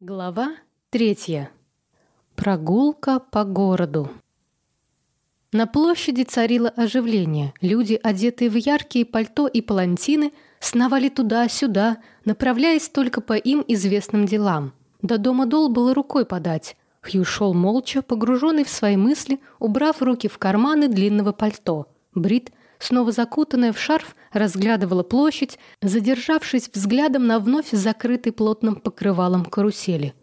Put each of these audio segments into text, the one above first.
Глава третья. Прогулка по городу. На площади царило оживление. Люди, одетые в яркие пальто и палантины, сновали туда-сюда, направляясь только по им известным делам. До дома Дол было рукой подать. Хью шел молча, погруженный в свои мысли, убрав руки в карманы длинного пальто. Брит снова закутанная в шарф, разглядывала площадь, задержавшись взглядом на вновь закрытый плотным покрывалом карусели.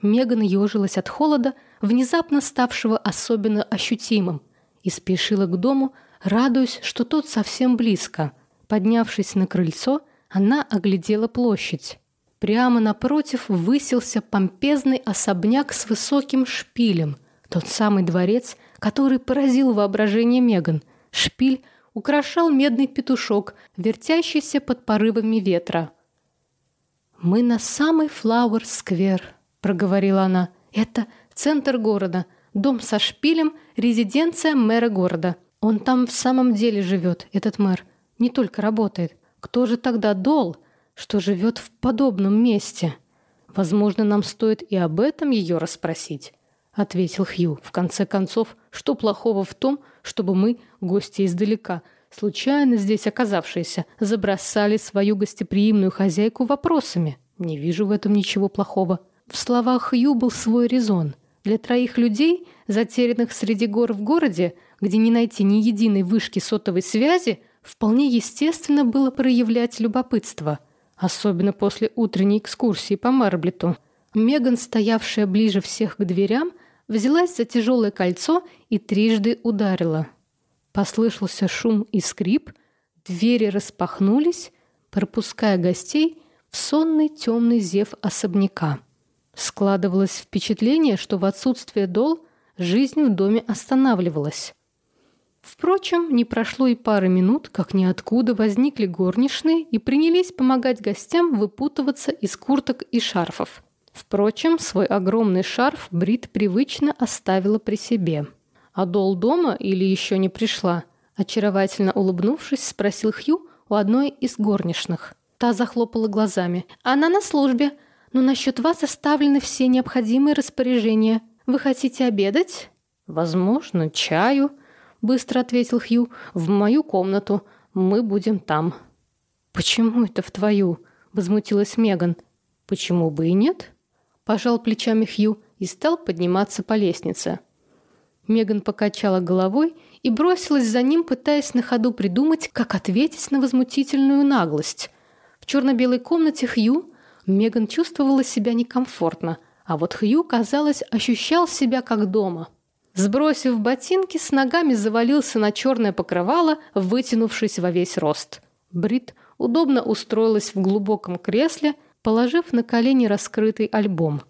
Меган ежилась от холода, внезапно ставшего особенно ощутимым, и спешила к дому, радуясь, что тот совсем близко. Поднявшись на крыльцо, она оглядела площадь. Прямо напротив высился помпезный особняк с высоким шпилем, тот самый дворец, который поразил воображение Меган. Шпиль – украшал медный петушок, вертящийся под порывами ветра. «Мы на самый Флауэр-сквер», — проговорила она. «Это центр города, дом со шпилем, резиденция мэра города. Он там в самом деле живет, этот мэр. Не только работает. Кто же тогда Дол, что живет в подобном месте? Возможно, нам стоит и об этом ее расспросить» ответил Хью. В конце концов, что плохого в том, чтобы мы, гости издалека, случайно здесь оказавшиеся, забросали свою гостеприимную хозяйку вопросами? Не вижу в этом ничего плохого. В словах Хью был свой резон. Для троих людей, затерянных среди гор в городе, где не найти ни единой вышки сотовой связи, вполне естественно было проявлять любопытство, особенно после утренней экскурсии по Марблету. Меган, стоявшая ближе всех к дверям, взялась за тяжелое кольцо и трижды ударила. Послышался шум и скрип, двери распахнулись, пропуская гостей в сонный темный зев особняка. Складывалось впечатление, что в отсутствие дол жизнь в доме останавливалась. Впрочем, не прошло и пары минут, как ниоткуда возникли горничные и принялись помогать гостям выпутываться из курток и шарфов. Впрочем, свой огромный шарф Брит привычно оставила при себе. «А Дол дома или еще не пришла?» Очаровательно улыбнувшись, спросил Хью у одной из горничных. Та захлопала глазами. «Она на службе, но насчет вас оставлены все необходимые распоряжения. Вы хотите обедать?» «Возможно, чаю», — быстро ответил Хью. «В мою комнату. Мы будем там». «Почему это в твою?» — возмутилась Меган. «Почему бы и нет?» Пожал плечами Хью и стал подниматься по лестнице. Меган покачала головой и бросилась за ним, пытаясь на ходу придумать, как ответить на возмутительную наглость. В черно-белой комнате Хью Меган чувствовала себя некомфортно, а вот Хью, казалось, ощущал себя как дома. Сбросив ботинки, с ногами завалился на черное покрывало, вытянувшись во весь рост. Брит удобно устроилась в глубоком кресле – положив на колени раскрытый альбом.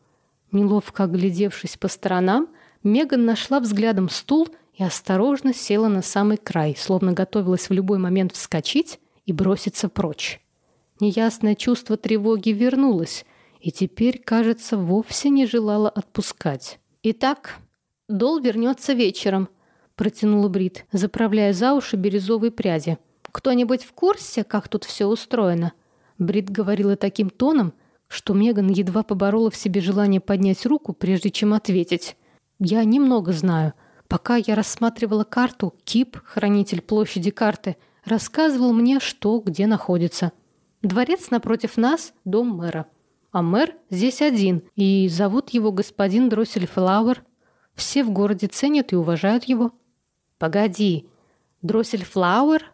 Неловко оглядевшись по сторонам, Меган нашла взглядом стул и осторожно села на самый край, словно готовилась в любой момент вскочить и броситься прочь. Неясное чувство тревоги вернулось, и теперь, кажется, вовсе не желала отпускать. «Итак, Дол вернется вечером», — протянула Брит, заправляя за уши бирюзовые пряди. «Кто-нибудь в курсе, как тут все устроено?» Брит говорила таким тоном, что Меган едва поборола в себе желание поднять руку, прежде чем ответить. «Я немного знаю. Пока я рассматривала карту, Кип, хранитель площади карты, рассказывал мне, что где находится. Дворец напротив нас — дом мэра. А мэр здесь один, и зовут его господин Дроссель Флауэр. Все в городе ценят и уважают его». «Погоди, Дроссель Флауэр?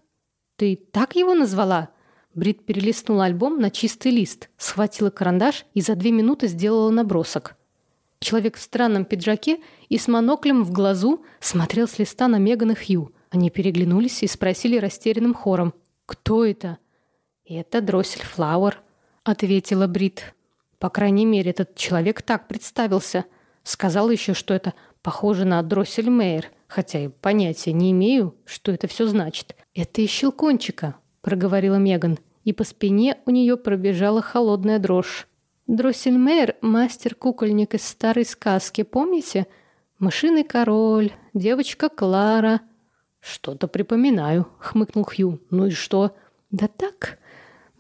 Ты так его назвала?» Брит перелистнула альбом на чистый лист, схватила карандаш и за две минуты сделала набросок. Человек в странном пиджаке и с моноклем в глазу смотрел с листа на Меган и Хью. Они переглянулись и спросили растерянным хором. «Кто это?» «Это Дроссель Флауэр», — ответила Брит. «По крайней мере, этот человек так представился. Сказал еще, что это похоже на Дроссель Мейер, хотя и понятия не имею, что это все значит. Это из Щелкончика, проговорила Меган, и по спине у нее пробежала холодная дрожь. Дроссельмейр — мастер-кукольник из старой сказки, помните? Мышиный король, девочка Клара. Что-то припоминаю, хмыкнул Хью. Ну и что? Да так.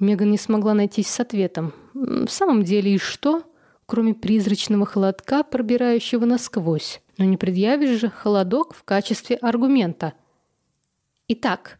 Меган не смогла найтись с ответом. В самом деле и что? кроме призрачного холодка, пробирающего насквозь. Но не предъявишь же холодок в качестве аргумента. Итак,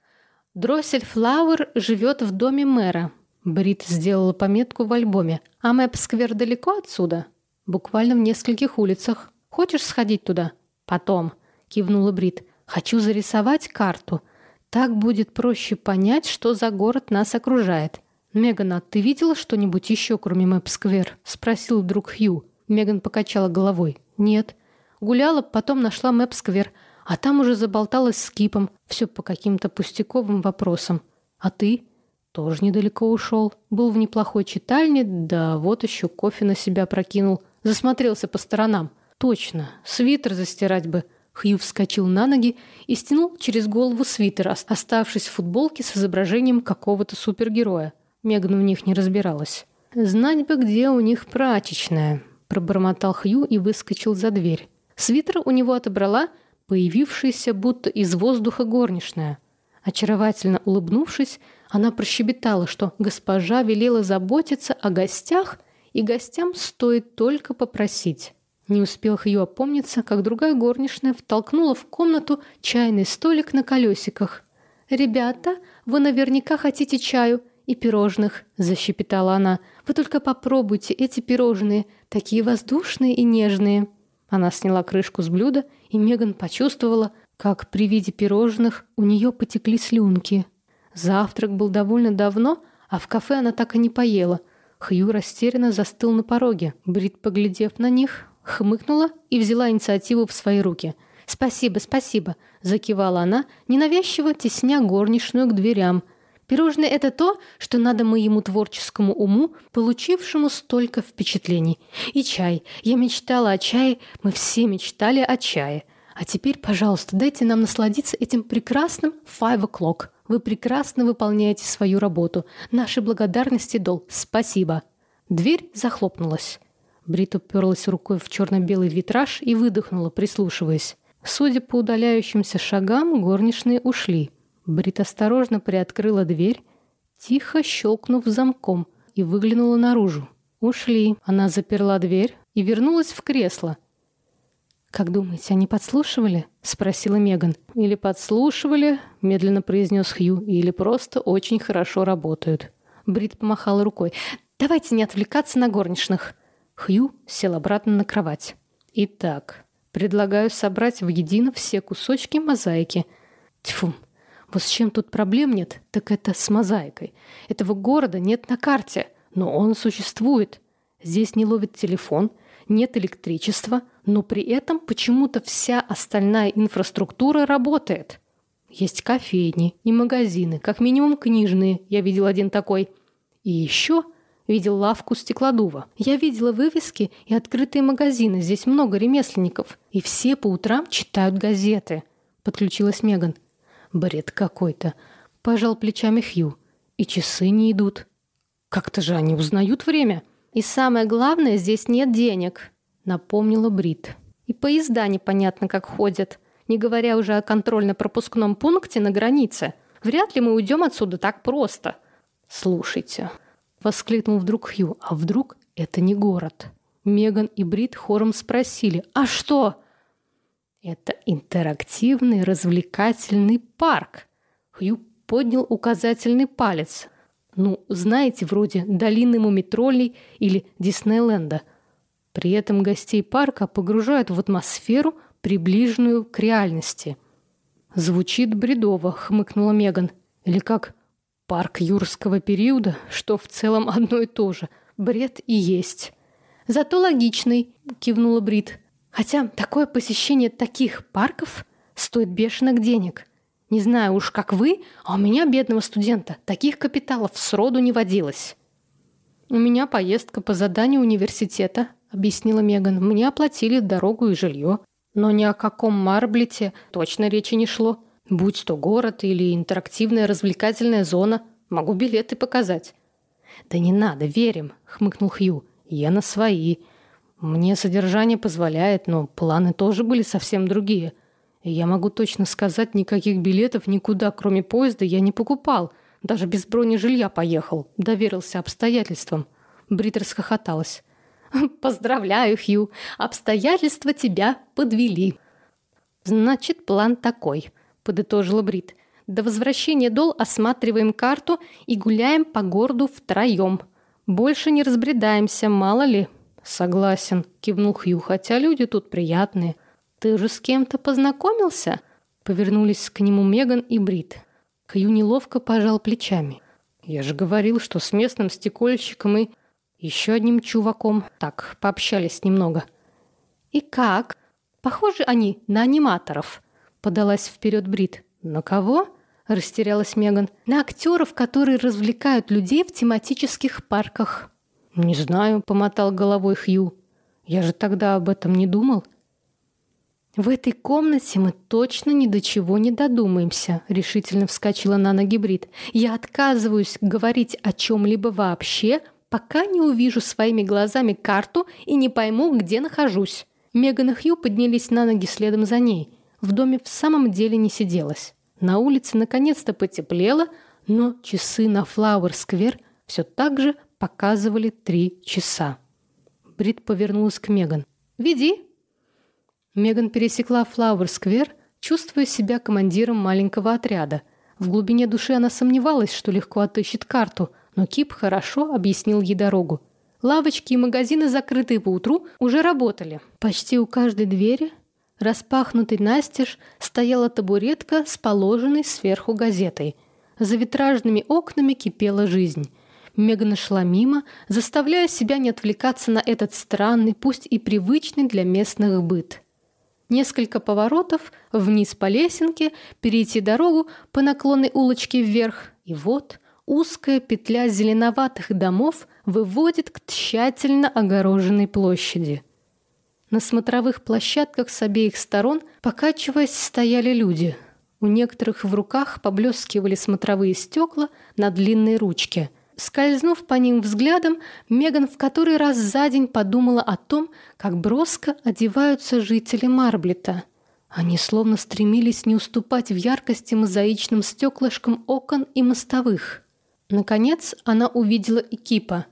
Дроссель Флауэр живет в доме мэра. Брит сделала пометку в альбоме. А Мэп-сквер далеко отсюда? Буквально в нескольких улицах. Хочешь сходить туда? Потом, кивнула Брит. Хочу зарисовать карту. Так будет проще понять, что за город нас окружает. «Меган, а ты видела что-нибудь еще, кроме Мэп-сквер?» — спросил вдруг Хью. Меган покачала головой. «Нет». Гуляла, потом нашла Мэп-сквер, а там уже заболталась с Кипом. Все по каким-то пустяковым вопросам. «А ты?» «Тоже недалеко ушел. Был в неплохой читальне, да вот еще кофе на себя прокинул. Засмотрелся по сторонам. Точно, свитер застирать бы». Хью вскочил на ноги и стянул через голову свитер, оставшись в футболке с изображением какого-то супергероя. Меган в них не разбиралась. «Знать бы, где у них прачечная», — пробормотал Хью и выскочил за дверь. Свитер у него отобрала появившаяся будто из воздуха горничная. Очаровательно улыбнувшись, она прощебетала, что госпожа велела заботиться о гостях, и гостям стоит только попросить. Не успел Хью опомниться, как другая горничная втолкнула в комнату чайный столик на колесиках. «Ребята, вы наверняка хотите чаю и пирожных», — защепетала она. «Вы только попробуйте эти пирожные, такие воздушные и нежные». Она сняла крышку с блюда, и Меган почувствовала, как при виде пирожных у нее потекли слюнки. Завтрак был довольно давно, а в кафе она так и не поела. Хью растерянно застыл на пороге. Брит, поглядев на них, хмыкнула и взяла инициативу в свои руки. «Спасибо, спасибо», — закивала она, ненавязчиво тесня горничную к дверям — Пирожное — это то, что надо моему творческому уму, получившему столько впечатлений. И чай. Я мечтала о чае, мы все мечтали о чае. А теперь, пожалуйста, дайте нам насладиться этим прекрасным five o'clock. Вы прекрасно выполняете свою работу. Наши благодарности дол. Спасибо. Дверь захлопнулась. Брит уперлась рукой в черно-белый витраж и выдохнула, прислушиваясь. Судя по удаляющимся шагам, горничные ушли. Брит осторожно приоткрыла дверь, тихо щелкнув замком, и выглянула наружу. Ушли. Она заперла дверь и вернулась в кресло. «Как думаете, они подслушивали?» — спросила Меган. «Или подслушивали», — медленно произнес Хью, «или просто очень хорошо работают». Брит помахала рукой. «Давайте не отвлекаться на горничных». Хью сел обратно на кровать. «Итак, предлагаю собрать воедино все кусочки мозаики». Тьфу, вот с чем тут проблем нет, так это с мозаикой. Этого города нет на карте, но он существует. Здесь не ловит телефон, нет электричества, но при этом почему-то вся остальная инфраструктура работает. Есть кофейни и магазины, как минимум книжные, я видел один такой. И еще видел лавку стеклодува. Я видела вывески и открытые магазины, здесь много ремесленников. И все по утрам читают газеты. Подключилась Меган. Бред какой-то. Пожал плечами Хью. И часы не идут. Как-то же они узнают время. И самое главное, здесь нет денег, напомнила Брит. И поезда непонятно как ходят, не говоря уже о контрольно-пропускном пункте на границе. Вряд ли мы уйдем отсюда так просто. Слушайте, воскликнул вдруг Хью, а вдруг это не город? Меган и Брит хором спросили, а что? Это интерактивный развлекательный парк. Хью поднял указательный палец. Ну, знаете, вроде долины Мумитроллей или Диснейленда. При этом гостей парка погружают в атмосферу, приближенную к реальности. Звучит бредово, хмыкнула Меган. Или как парк юрского периода, что в целом одно и то же. Бред и есть. Зато логичный, кивнула Брит. Хотя такое посещение таких парков стоит бешеных денег. Не знаю уж, как вы, а у меня, бедного студента, таких капиталов сроду не водилось. «У меня поездка по заданию университета», — объяснила Меган. «Мне оплатили дорогу и жилье. Но ни о каком Марблете точно речи не шло. Будь то город или интерактивная развлекательная зона, могу билеты показать». «Да не надо, верим», — хмыкнул Хью. «Я на свои. Мне содержание позволяет, но планы тоже были совсем другие. И я могу точно сказать, никаких билетов никуда, кроме поезда, я не покупал. Даже без бронежилья поехал. Доверился обстоятельствам. Брит расхохоталась. Поздравляю, Хью, обстоятельства тебя подвели. Значит, план такой, подытожила Брит. До возвращения Дол осматриваем карту и гуляем по городу втроем. Больше не разбредаемся, мало ли. Согласен, кивнул Хью, хотя люди тут приятные. Ты же с кем-то познакомился? Повернулись к нему Меган и Брит. Хью неловко пожал плечами. Я же говорил, что с местным стекольщиком и еще одним чуваком так пообщались немного. И как? Похожи они на аниматоров. Подалась вперед Брит. На кого? Растерялась Меган. На актеров, которые развлекают людей в тематических парках. Не знаю, помотал головой Хью. Я же тогда об этом не думал. В этой комнате мы точно ни до чего не додумаемся, решительно вскочила на ноги Брит. Я отказываюсь говорить о чем либо вообще, пока не увижу своими глазами карту и не пойму, где нахожусь. Меган и Хью поднялись на ноги следом за ней. В доме в самом деле не сиделось. На улице наконец-то потеплело, но часы на Флауэр-сквер все так же показывали три часа. Брит повернулась к Меган. «Веди!» Меган пересекла Флауэр-сквер, чувствуя себя командиром маленького отряда. В глубине души она сомневалась, что легко отыщет карту, но Кип хорошо объяснил ей дорогу. Лавочки и магазины, закрытые по утру, уже работали. Почти у каждой двери, распахнутой настежь, стояла табуретка с положенной сверху газетой. За витражными окнами кипела жизнь. Меган шла мимо, заставляя себя не отвлекаться на этот странный, пусть и привычный для местных быт. Несколько поворотов, вниз по лесенке, перейти дорогу по наклонной улочке вверх, и вот узкая петля зеленоватых домов выводит к тщательно огороженной площади. На смотровых площадках с обеих сторон, покачиваясь, стояли люди. У некоторых в руках поблескивали смотровые стекла на длинной ручке – Скользнув по ним взглядом, Меган в который раз за день подумала о том, как броско одеваются жители Марблета. Они словно стремились не уступать в яркости мозаичным стеклышкам окон и мостовых. Наконец она увидела Экипа.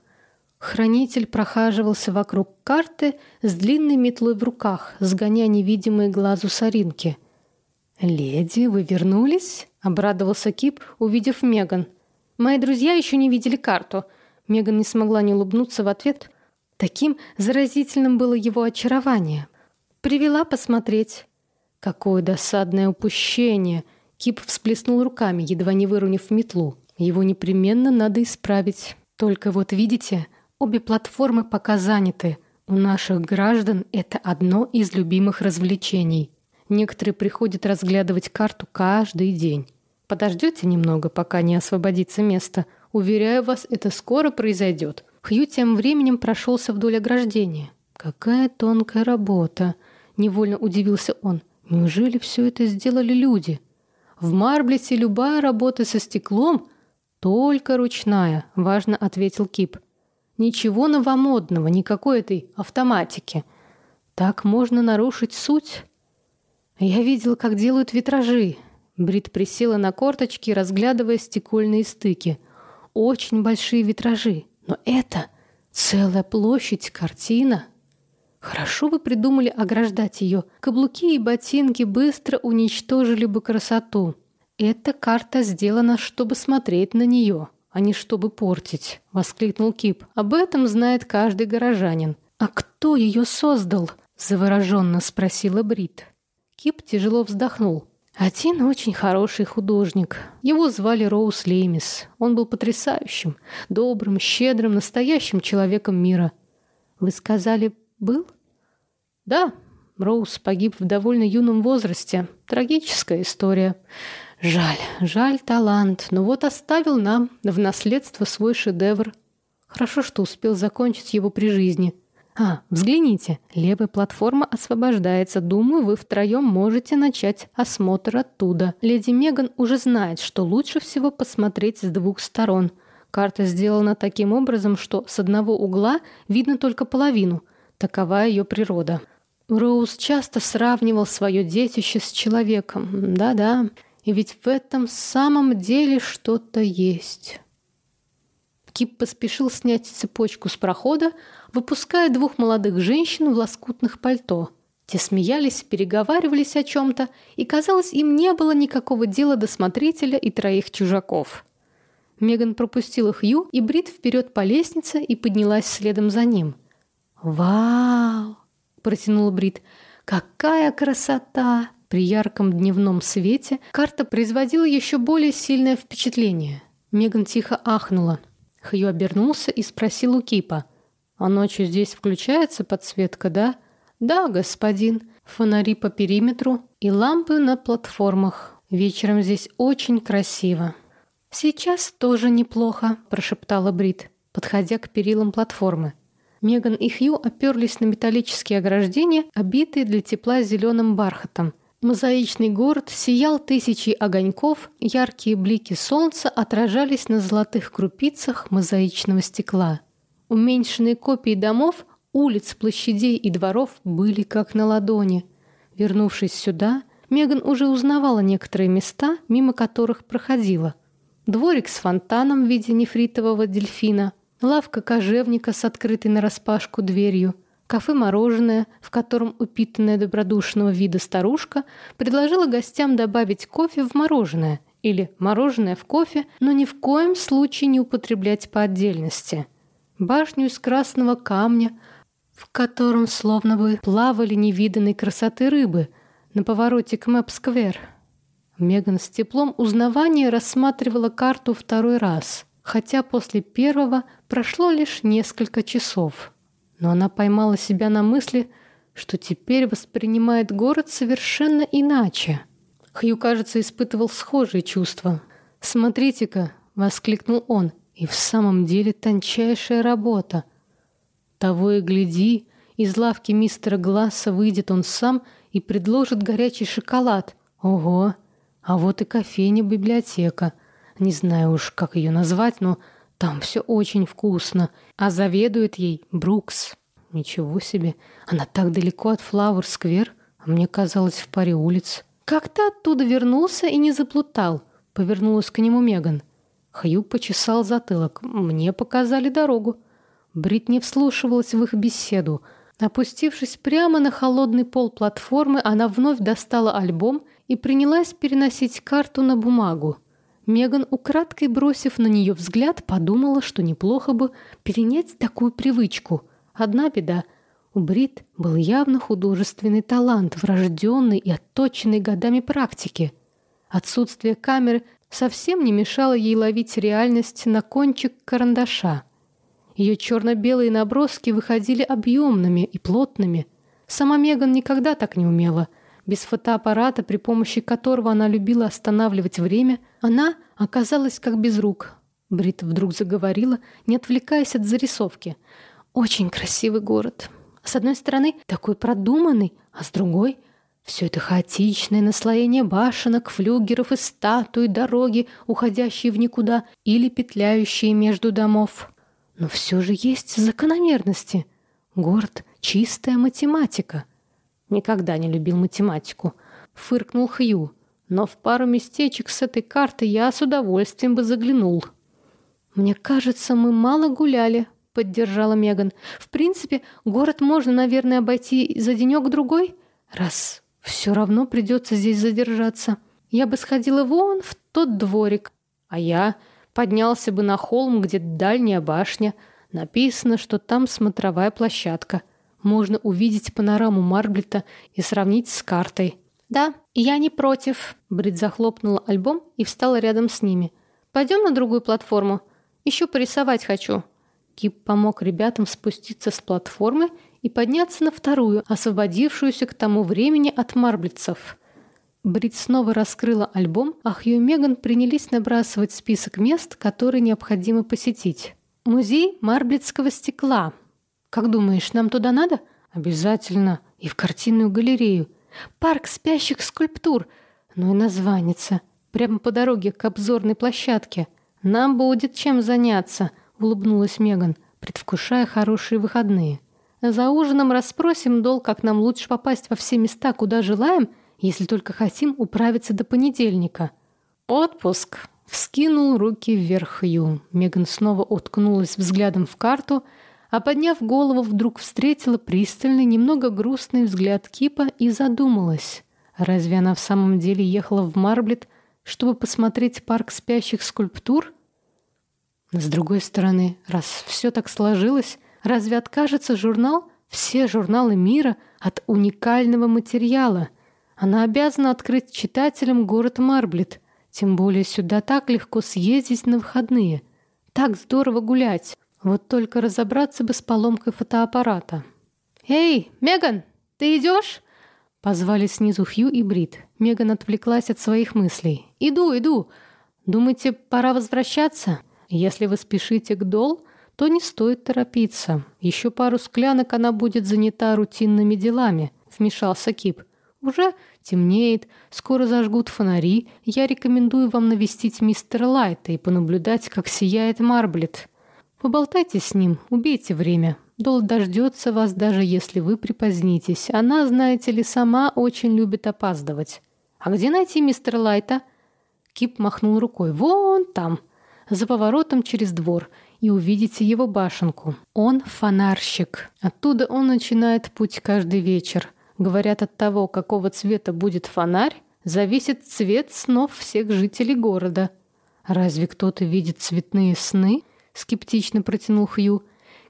Хранитель прохаживался вокруг карты с длинной метлой в руках, сгоняя невидимые глазу соринки. «Леди, вы вернулись?» — обрадовался Кип, увидев Меган — Мои друзья еще не видели карту. Меган не смогла не улыбнуться в ответ. Таким заразительным было его очарование. Привела посмотреть. Какое досадное упущение. Кип всплеснул руками, едва не выронив метлу. Его непременно надо исправить. Только вот видите, обе платформы пока заняты. У наших граждан это одно из любимых развлечений. Некоторые приходят разглядывать карту каждый день. Подождете немного, пока не освободится место. Уверяю вас, это скоро произойдет. Хью тем временем прошелся вдоль ограждения. Какая тонкая работа, невольно удивился он. Неужели все это сделали люди? В Марблете любая работа со стеклом только ручная, важно ответил Кип. Ничего новомодного, никакой этой автоматики. Так можно нарушить суть. Я видел, как делают витражи. Брит присела на корточки, разглядывая стекольные стыки. Очень большие витражи, но это целая площадь, картина. Хорошо вы придумали ограждать ее. Каблуки и ботинки быстро уничтожили бы красоту. Эта карта сделана, чтобы смотреть на нее, а не чтобы портить, воскликнул Кип. Об этом знает каждый горожанин. А кто ее создал? завороженно спросила Брит. Кип тяжело вздохнул. Один очень хороший художник. Его звали Роуз Леймис. Он был потрясающим, добрым, щедрым, настоящим человеком мира. Вы сказали, был? Да, Роуз погиб в довольно юном возрасте. Трагическая история. Жаль, жаль талант, но вот оставил нам в наследство свой шедевр. Хорошо, что успел закончить его при жизни. А, взгляните, левая платформа освобождается. Думаю, вы втроем можете начать осмотр оттуда. Леди Меган уже знает, что лучше всего посмотреть с двух сторон. Карта сделана таким образом, что с одного угла видно только половину. Такова ее природа. Роуз часто сравнивал свое детище с человеком. Да-да, и ведь в этом самом деле что-то есть. Кип поспешил снять цепочку с прохода, выпуская двух молодых женщин в лоскутных пальто. Те смеялись, переговаривались о чем-то, и, казалось, им не было никакого дела до смотрителя и троих чужаков. Меган пропустила Хью и Брит вперед по лестнице и поднялась следом за ним. «Вау!» – протянула Брит. «Какая красота!» При ярком дневном свете карта производила еще более сильное впечатление. Меган тихо ахнула. Хью обернулся и спросил у Кипа. «А ночью здесь включается подсветка, да?» «Да, господин. Фонари по периметру и лампы на платформах. Вечером здесь очень красиво». «Сейчас тоже неплохо», – прошептала Брит, подходя к перилам платформы. Меган и Хью оперлись на металлические ограждения, обитые для тепла зеленым бархатом. Мозаичный город сиял тысячи огоньков, яркие блики солнца отражались на золотых крупицах мозаичного стекла. Уменьшенные копии домов, улиц, площадей и дворов были как на ладони. Вернувшись сюда, Меган уже узнавала некоторые места, мимо которых проходила – дворик с фонтаном в виде нефритового дельфина, лавка кожевника с открытой нараспашку дверью, кафе-мороженое, в котором упитанная добродушного вида старушка предложила гостям добавить кофе в мороженое или мороженое в кофе, но ни в коем случае не употреблять по отдельности. Башню из красного камня, в котором словно бы плавали невиданной красоты рыбы на повороте к Мэп-сквер – Меган с теплом узнавания рассматривала карту второй раз, хотя после первого прошло лишь несколько часов. Но она поймала себя на мысли, что теперь воспринимает город совершенно иначе. Хью, кажется, испытывал схожие чувства. «Смотрите-ка!» — воскликнул он. «И в самом деле тончайшая работа. Того и гляди, из лавки мистера Гласса выйдет он сам и предложит горячий шоколад. Ого! А вот и кофейня-библиотека. Не знаю уж, как ее назвать, но там все очень вкусно. А заведует ей Брукс. Ничего себе. Она так далеко от Флауэр-сквер, а мне казалось в паре улиц. Как ты оттуда вернулся и не заплутал? Повернулась к нему Меган. Хью почесал затылок. Мне показали дорогу. Брит не вслушивалась в их беседу. Опустившись прямо на холодный пол платформы, она вновь достала альбом и принялась переносить карту на бумагу. Меган, украдкой бросив на нее взгляд, подумала, что неплохо бы перенять такую привычку. Одна беда. У Брит был явно художественный талант, врожденный и отточенный годами практики. Отсутствие камеры совсем не мешало ей ловить реальность на кончик карандаша. Ее черно-белые наброски выходили объемными и плотными. Сама Меган никогда так не умела – без фотоаппарата, при помощи которого она любила останавливать время, она оказалась как без рук. Брит вдруг заговорила, не отвлекаясь от зарисовки. «Очень красивый город. С одной стороны, такой продуманный, а с другой — все это хаотичное наслоение башенок, флюгеров и статуй, дороги, уходящие в никуда или петляющие между домов. Но все же есть закономерности. Город — чистая математика — Никогда не любил математику. Фыркнул Хью. Но в пару местечек с этой карты я с удовольствием бы заглянул. «Мне кажется, мы мало гуляли», — поддержала Меган. «В принципе, город можно, наверное, обойти за денек-другой, раз все равно придется здесь задержаться. Я бы сходила вон в тот дворик, а я поднялся бы на холм, где дальняя башня. Написано, что там смотровая площадка» можно увидеть панораму Марблета и сравнить с картой. «Да, я не против», — Брит захлопнула альбом и встала рядом с ними. «Пойдем на другую платформу. Еще порисовать хочу». Кип помог ребятам спуститься с платформы и подняться на вторую, освободившуюся к тому времени от марблицев. Брит снова раскрыла альбом, а Хью и Меган принялись набрасывать список мест, которые необходимо посетить. Музей марблицкого стекла, как думаешь, нам туда надо? Обязательно. И в картинную галерею. Парк спящих скульптур. Ну и названится. Прямо по дороге к обзорной площадке. Нам будет чем заняться, улыбнулась Меган, предвкушая хорошие выходные. За ужином расспросим Дол, как нам лучше попасть во все места, куда желаем, если только хотим управиться до понедельника. Отпуск. Вскинул руки вверх Хью. Меган снова уткнулась взглядом в карту, а подняв голову, вдруг встретила пристальный, немного грустный взгляд Кипа и задумалась. Разве она в самом деле ехала в Марблет, чтобы посмотреть парк спящих скульптур? С другой стороны, раз все так сложилось, разве откажется журнал, все журналы мира, от уникального материала? Она обязана открыть читателям город Марблет, тем более сюда так легко съездить на выходные. Так здорово гулять. Вот только разобраться бы с поломкой фотоаппарата. «Эй, Меган, ты идешь?» Позвали снизу Хью и Брит. Меган отвлеклась от своих мыслей. «Иду, иду. Думаете, пора возвращаться? Если вы спешите к Дол, то не стоит торопиться. Еще пару склянок она будет занята рутинными делами», — вмешался Кип. «Уже темнеет, скоро зажгут фонари. Я рекомендую вам навестить мистера Лайта и понаблюдать, как сияет Марблет». Поболтайте с ним, убейте время. Дол дождется вас, даже если вы припозднитесь. Она, знаете ли, сама очень любит опаздывать. А где найти мистера Лайта? Кип махнул рукой. Вон там, за поворотом через двор, и увидите его башенку. Он фонарщик. Оттуда он начинает путь каждый вечер. Говорят, от того, какого цвета будет фонарь, зависит цвет снов всех жителей города. Разве кто-то видит цветные сны? Скептично протянул Хью.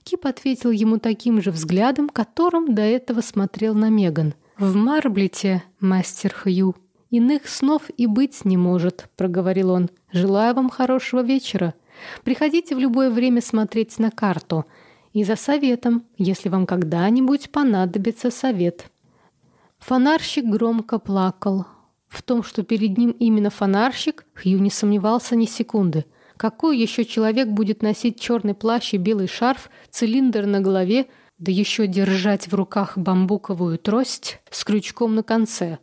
Кип ответил ему таким же взглядом, которым до этого смотрел на Меган. В Марблете, мастер Хью, иных снов и быть не может, проговорил он. Желаю вам хорошего вечера. Приходите в любое время смотреть на карту и за советом, если вам когда-нибудь понадобится совет. Фонарщик громко плакал. В том, что перед ним именно фонарщик, Хью не сомневался ни секунды. Какой еще человек будет носить черный плащ и белый шарф, цилиндр на голове, да еще держать в руках бамбуковую трость с крючком на конце?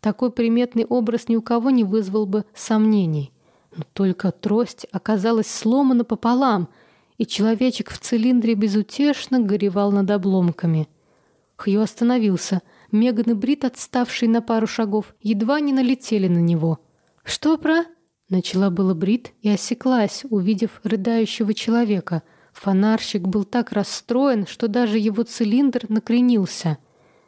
Такой приметный образ ни у кого не вызвал бы сомнений. Но только трость оказалась сломана пополам, и человечек в цилиндре безутешно горевал над обломками. Хью остановился. Меган и Брит, отставшие на пару шагов, едва не налетели на него. «Что про...» Начала было Брит и осеклась, увидев рыдающего человека. Фонарщик был так расстроен, что даже его цилиндр накренился.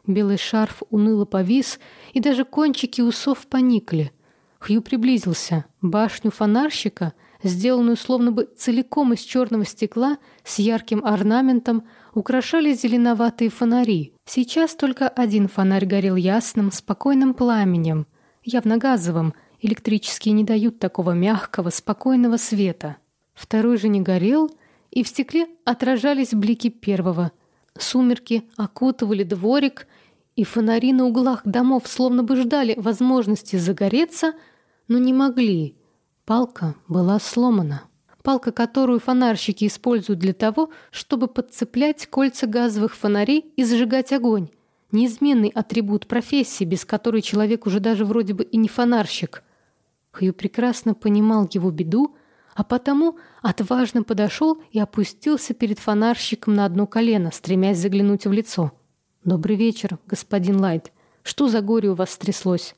Белый шарф уныло повис, и даже кончики усов поникли. Хью приблизился. Башню фонарщика, сделанную словно бы целиком из черного стекла с ярким орнаментом, украшали зеленоватые фонари. Сейчас только один фонарь горел ясным, спокойным пламенем, явно газовым, Электрические не дают такого мягкого, спокойного света. Второй же не горел, и в стекле отражались блики первого. Сумерки окутывали дворик, и фонари на углах домов словно бы ждали возможности загореться, но не могли. Палка была сломана. Палка, которую фонарщики используют для того, чтобы подцеплять кольца газовых фонарей и зажигать огонь. Неизменный атрибут профессии, без которой человек уже даже вроде бы и не фонарщик. Хью прекрасно понимал его беду, а потому отважно подошел и опустился перед фонарщиком на одно колено, стремясь заглянуть в лицо. «Добрый вечер, господин Лайт. Что за горе у вас стряслось?»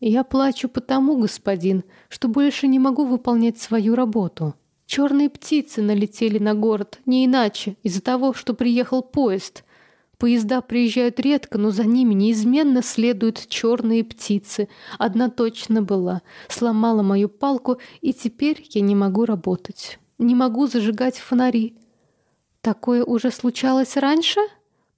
«Я плачу потому, господин, что больше не могу выполнять свою работу. Черные птицы налетели на город, не иначе, из-за того, что приехал поезд. Поезда приезжают редко, но за ними неизменно следуют черные птицы. Одна точно была. Сломала мою палку, и теперь я не могу работать. Не могу зажигать фонари. Такое уже случалось раньше?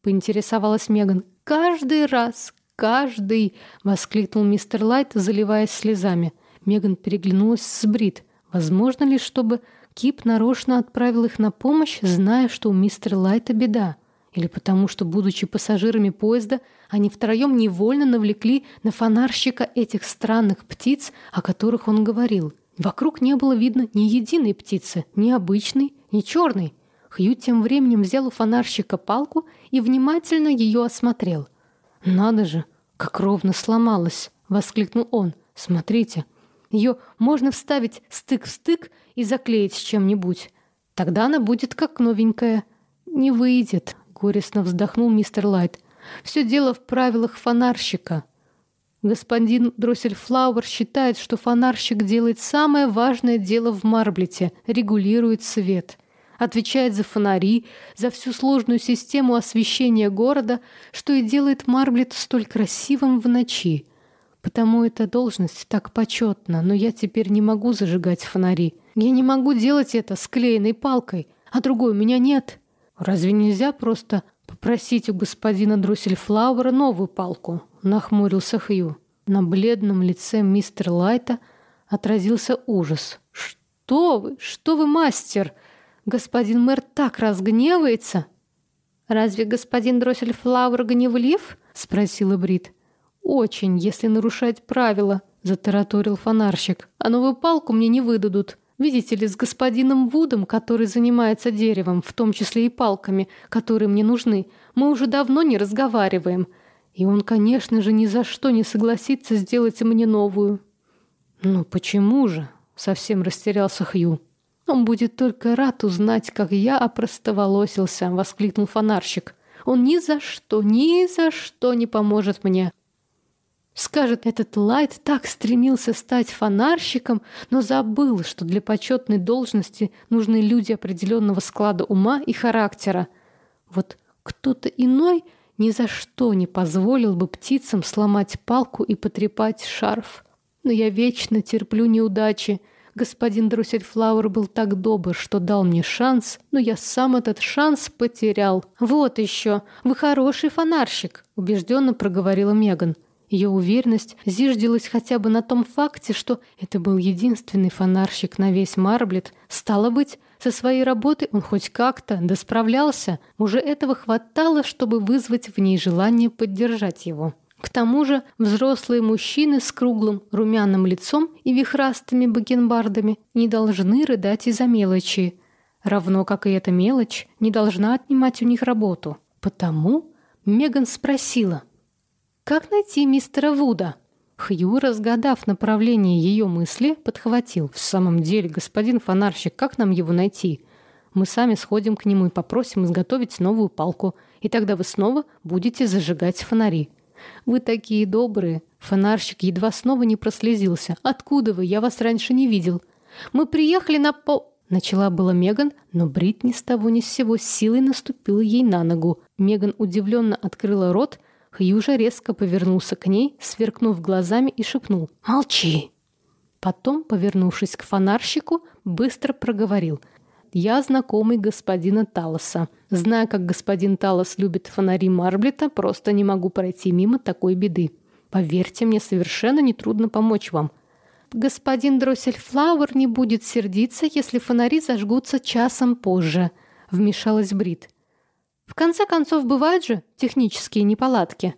Поинтересовалась Меган. Каждый раз, каждый, воскликнул мистер Лайт, заливаясь слезами. Меган переглянулась с Брит. Возможно ли, чтобы Кип нарочно отправил их на помощь, зная, что у мистера Лайта беда? Или потому, что, будучи пассажирами поезда, они втроем невольно навлекли на фонарщика этих странных птиц, о которых он говорил. Вокруг не было видно ни единой птицы, ни обычной, ни черной. Хью тем временем взял у фонарщика палку и внимательно ее осмотрел. «Надо же, как ровно сломалась!» — воскликнул он. «Смотрите, ее можно вставить стык в стык и заклеить с чем-нибудь. Тогда она будет как новенькая. Не выйдет, горестно вздохнул мистер Лайт. Все дело в правилах фонарщика. Господин Дроссельфлауэр считает, что фонарщик делает самое важное дело в Марблете — регулирует свет. Отвечает за фонари, за всю сложную систему освещения города, что и делает Марблет столь красивым в ночи. Потому эта должность так почетна, но я теперь не могу зажигать фонари. Я не могу делать это с клеенной палкой, а другой у меня нет. Разве нельзя просто попросить у господина Дроссельфлауэра новую палку?» — нахмурился Хью. На бледном лице мистера Лайта отразился ужас. «Что вы? Что вы, мастер? Господин мэр так разгневается!» «Разве господин Дроссельфлауэр гневлив?» — спросила Брит. «Очень, если нарушать правила», — затараторил фонарщик. «А новую палку мне не выдадут. Видите ли, с господином Вудом, который занимается деревом, в том числе и палками, которые мне нужны, мы уже давно не разговариваем. И он, конечно же, ни за что не согласится сделать мне новую. «Ну почему же?» — совсем растерялся Хью. «Он будет только рад узнать, как я опростоволосился», — воскликнул фонарщик. «Он ни за что, ни за что не поможет мне. Скажет, этот Лайт так стремился стать фонарщиком, но забыл, что для почетной должности нужны люди определенного склада ума и характера. Вот кто-то иной ни за что не позволил бы птицам сломать палку и потрепать шарф. Но я вечно терплю неудачи. Господин Дроссельфлауэр был так добр, что дал мне шанс, но я сам этот шанс потерял. «Вот еще! Вы хороший фонарщик!» — убежденно проговорила Меган. Ее уверенность зиждилась хотя бы на том факте, что это был единственный фонарщик на весь Марблет. Стало быть, со своей работой он хоть как-то досправлялся. Уже этого хватало, чтобы вызвать в ней желание поддержать его. К тому же взрослые мужчины с круглым румяным лицом и вихрастыми бакенбардами не должны рыдать из-за мелочи, равно как и эта мелочь не должна отнимать у них работу. Потому Меган спросила – «Как найти мистера Вуда?» Хью, разгадав направление ее мысли, подхватил. «В самом деле, господин фонарщик, как нам его найти? Мы сами сходим к нему и попросим изготовить новую палку, и тогда вы снова будете зажигать фонари». «Вы такие добрые!» Фонарщик едва снова не прослезился. «Откуда вы? Я вас раньше не видел». «Мы приехали на по...» Начала была Меган, но Бритни с того ни с сего силой наступила ей на ногу. Меган удивленно открыла рот, Хьюжа резко повернулся к ней, сверкнув глазами и шепнул «Молчи!». Потом, повернувшись к фонарщику, быстро проговорил «Я знакомый господина Талоса. Зная, как господин Талос любит фонари Марблета, просто не могу пройти мимо такой беды. Поверьте мне, совершенно нетрудно помочь вам». «Господин Дроссельфлауэр не будет сердиться, если фонари зажгутся часом позже», — вмешалась Брит. В конце концов, бывают же технические неполадки.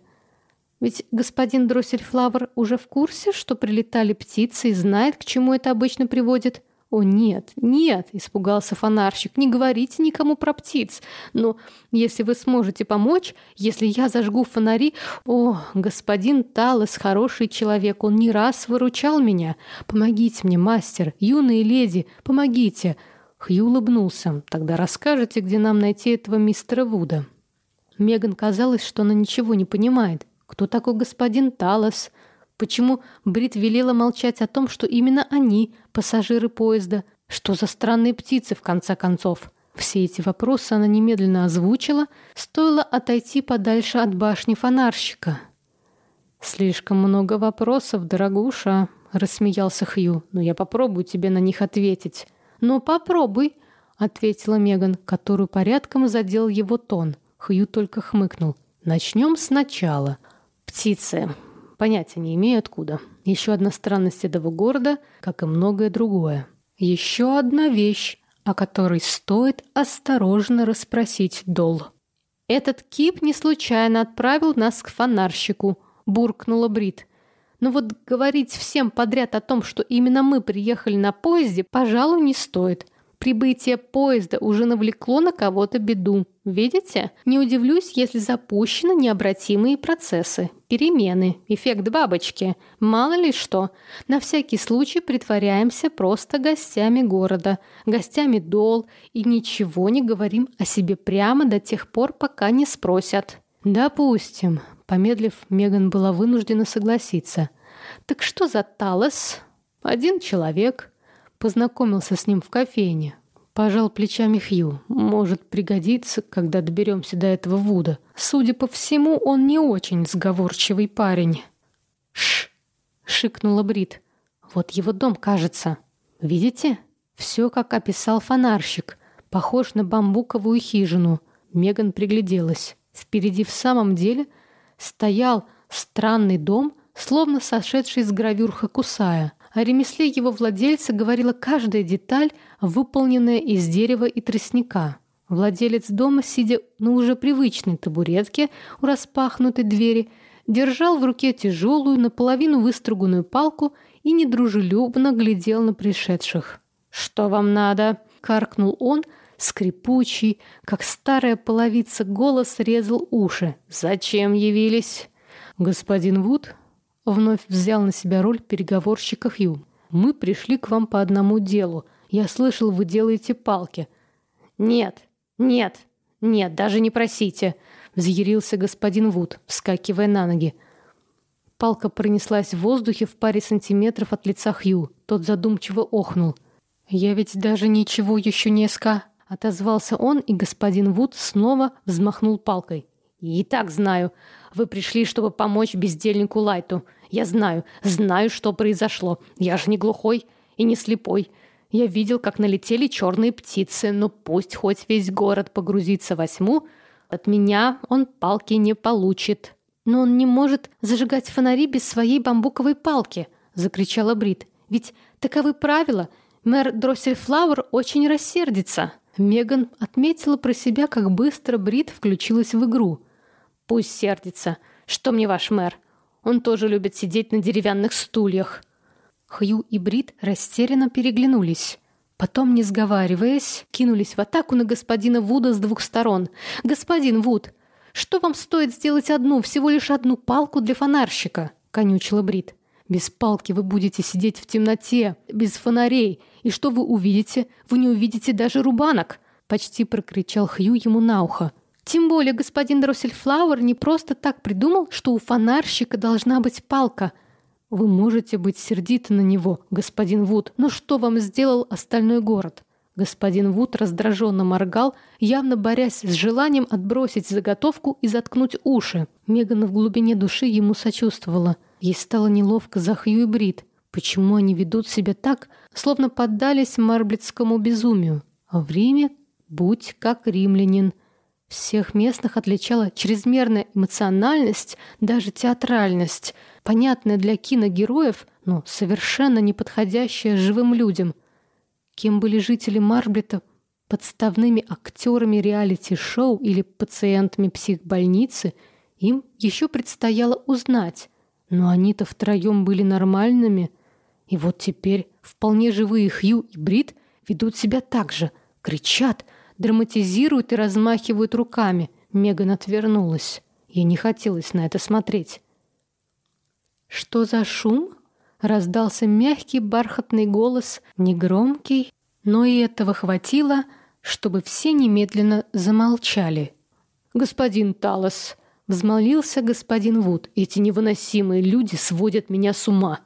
Ведь господин Дроссельфлавр уже в курсе, что прилетали птицы и знает, к чему это обычно приводит. «О, нет, нет!» — испугался фонарщик. «Не говорите никому про птиц. Но если вы сможете помочь, если я зажгу фонари... О, господин Талос хороший человек, он не раз выручал меня. Помогите мне, мастер, юные леди, помогите!» Хью улыбнулся. «Тогда расскажете, где нам найти этого мистера Вуда?» Меган казалось, что она ничего не понимает. Кто такой господин Талос? Почему Брит велела молчать о том, что именно они — пассажиры поезда? Что за странные птицы, в конце концов? Все эти вопросы она немедленно озвучила, стоило отойти подальше от башни фонарщика. «Слишком много вопросов, дорогуша», — рассмеялся Хью, — «но я попробую тебе на них ответить». «Ну, попробуй», — ответила Меган, которую порядком задел его тон. Хью только хмыкнул. «Начнем сначала. Птицы. Понятия не имею откуда. Еще одна странность этого города, как и многое другое. Еще одна вещь, о которой стоит осторожно расспросить Дол. «Этот кип не случайно отправил нас к фонарщику», — буркнула Брит. Но вот говорить всем подряд о том, что именно мы приехали на поезде, пожалуй, не стоит. Прибытие поезда уже навлекло на кого-то беду. Видите? Не удивлюсь, если запущены необратимые процессы. Перемены. Эффект бабочки. Мало ли что. На всякий случай притворяемся просто гостями города. Гостями дол. И ничего не говорим о себе прямо до тех пор, пока не спросят. Допустим. Помедлив, Меган была вынуждена согласиться. «Так что за Талос?» «Один человек». Познакомился с ним в кофейне. Пожал плечами Хью. «Может пригодиться, когда доберемся до этого Вуда. Судя по всему, он не очень сговорчивый парень». «Ш!» — шикнула Брит. «Вот его дом, кажется. Видите? Все, как описал фонарщик. Похож на бамбуковую хижину». Меган пригляделась. Впереди в самом деле стоял странный дом, словно сошедший с гравюр Хакусая. О ремесле его владельца говорила каждая деталь, выполненная из дерева и тростника. Владелец дома, сидя на уже привычной табуретке у распахнутой двери, держал в руке тяжелую, наполовину выструганную палку и недружелюбно глядел на пришедших. «Что вам надо?» — каркнул он, скрипучий, как старая половица голос резал уши. «Зачем явились?» Господин Вуд вновь взял на себя роль переговорщика Хью. «Мы пришли к вам по одному делу. Я слышал, вы делаете палки». «Нет, нет, нет, даже не просите», — взъярился господин Вуд, вскакивая на ноги. Палка пронеслась в воздухе в паре сантиметров от лица Хью. Тот задумчиво охнул. «Я ведь даже ничего еще не ска...» Отозвался он, и господин Вуд снова взмахнул палкой. «И так знаю. Вы пришли, чтобы помочь бездельнику Лайту. Я знаю, знаю, что произошло. Я же не глухой и не слепой. Я видел, как налетели черные птицы, но пусть хоть весь город погрузится во тьму, от меня он палки не получит». «Но он не может зажигать фонари без своей бамбуковой палки!» — закричала Брит. «Ведь таковы правила. Мэр Дроссельфлауэр очень рассердится!» Меган отметила про себя, как быстро Брит включилась в игру. «Пусть сердится. Что мне ваш мэр? Он тоже любит сидеть на деревянных стульях». Хью и Брит растерянно переглянулись. Потом, не сговариваясь, кинулись в атаку на господина Вуда с двух сторон. «Господин Вуд, что вам стоит сделать одну, всего лишь одну палку для фонарщика?» — конючила Брит. «Без палки вы будете сидеть в темноте, без фонарей, и что вы увидите? Вы не увидите даже рубанок!» Почти прокричал Хью ему на ухо. Тем более господин Дроссельфлауэр не просто так придумал, что у фонарщика должна быть палка. Вы можете быть сердиты на него, господин Вуд, но что вам сделал остальной город? Господин Вуд раздраженно моргал, явно борясь с желанием отбросить заготовку и заткнуть уши. Меган в глубине души ему сочувствовала. Ей стало неловко за Хью и Брит. Почему они ведут себя так, словно поддались марблетскому безумию? А в Риме будь как римлянин. Всех местных отличала чрезмерная эмоциональность, даже театральность, понятная для киногероев, но совершенно не подходящая живым людям. Кем были жители Марблета? Подставными актерами реалити-шоу или пациентами психбольницы? Им еще предстояло узнать. Но они-то втроем были нормальными – и вот теперь вполне живые Хью и Брит ведут себя так же, кричат, драматизируют и размахивают руками. Меган отвернулась. Ей не хотелось на это смотреть. «Что за шум?» — раздался мягкий бархатный голос, негромкий, но и этого хватило, чтобы все немедленно замолчали. «Господин Талос!» — взмолился господин Вуд. «Эти невыносимые люди сводят меня с ума!»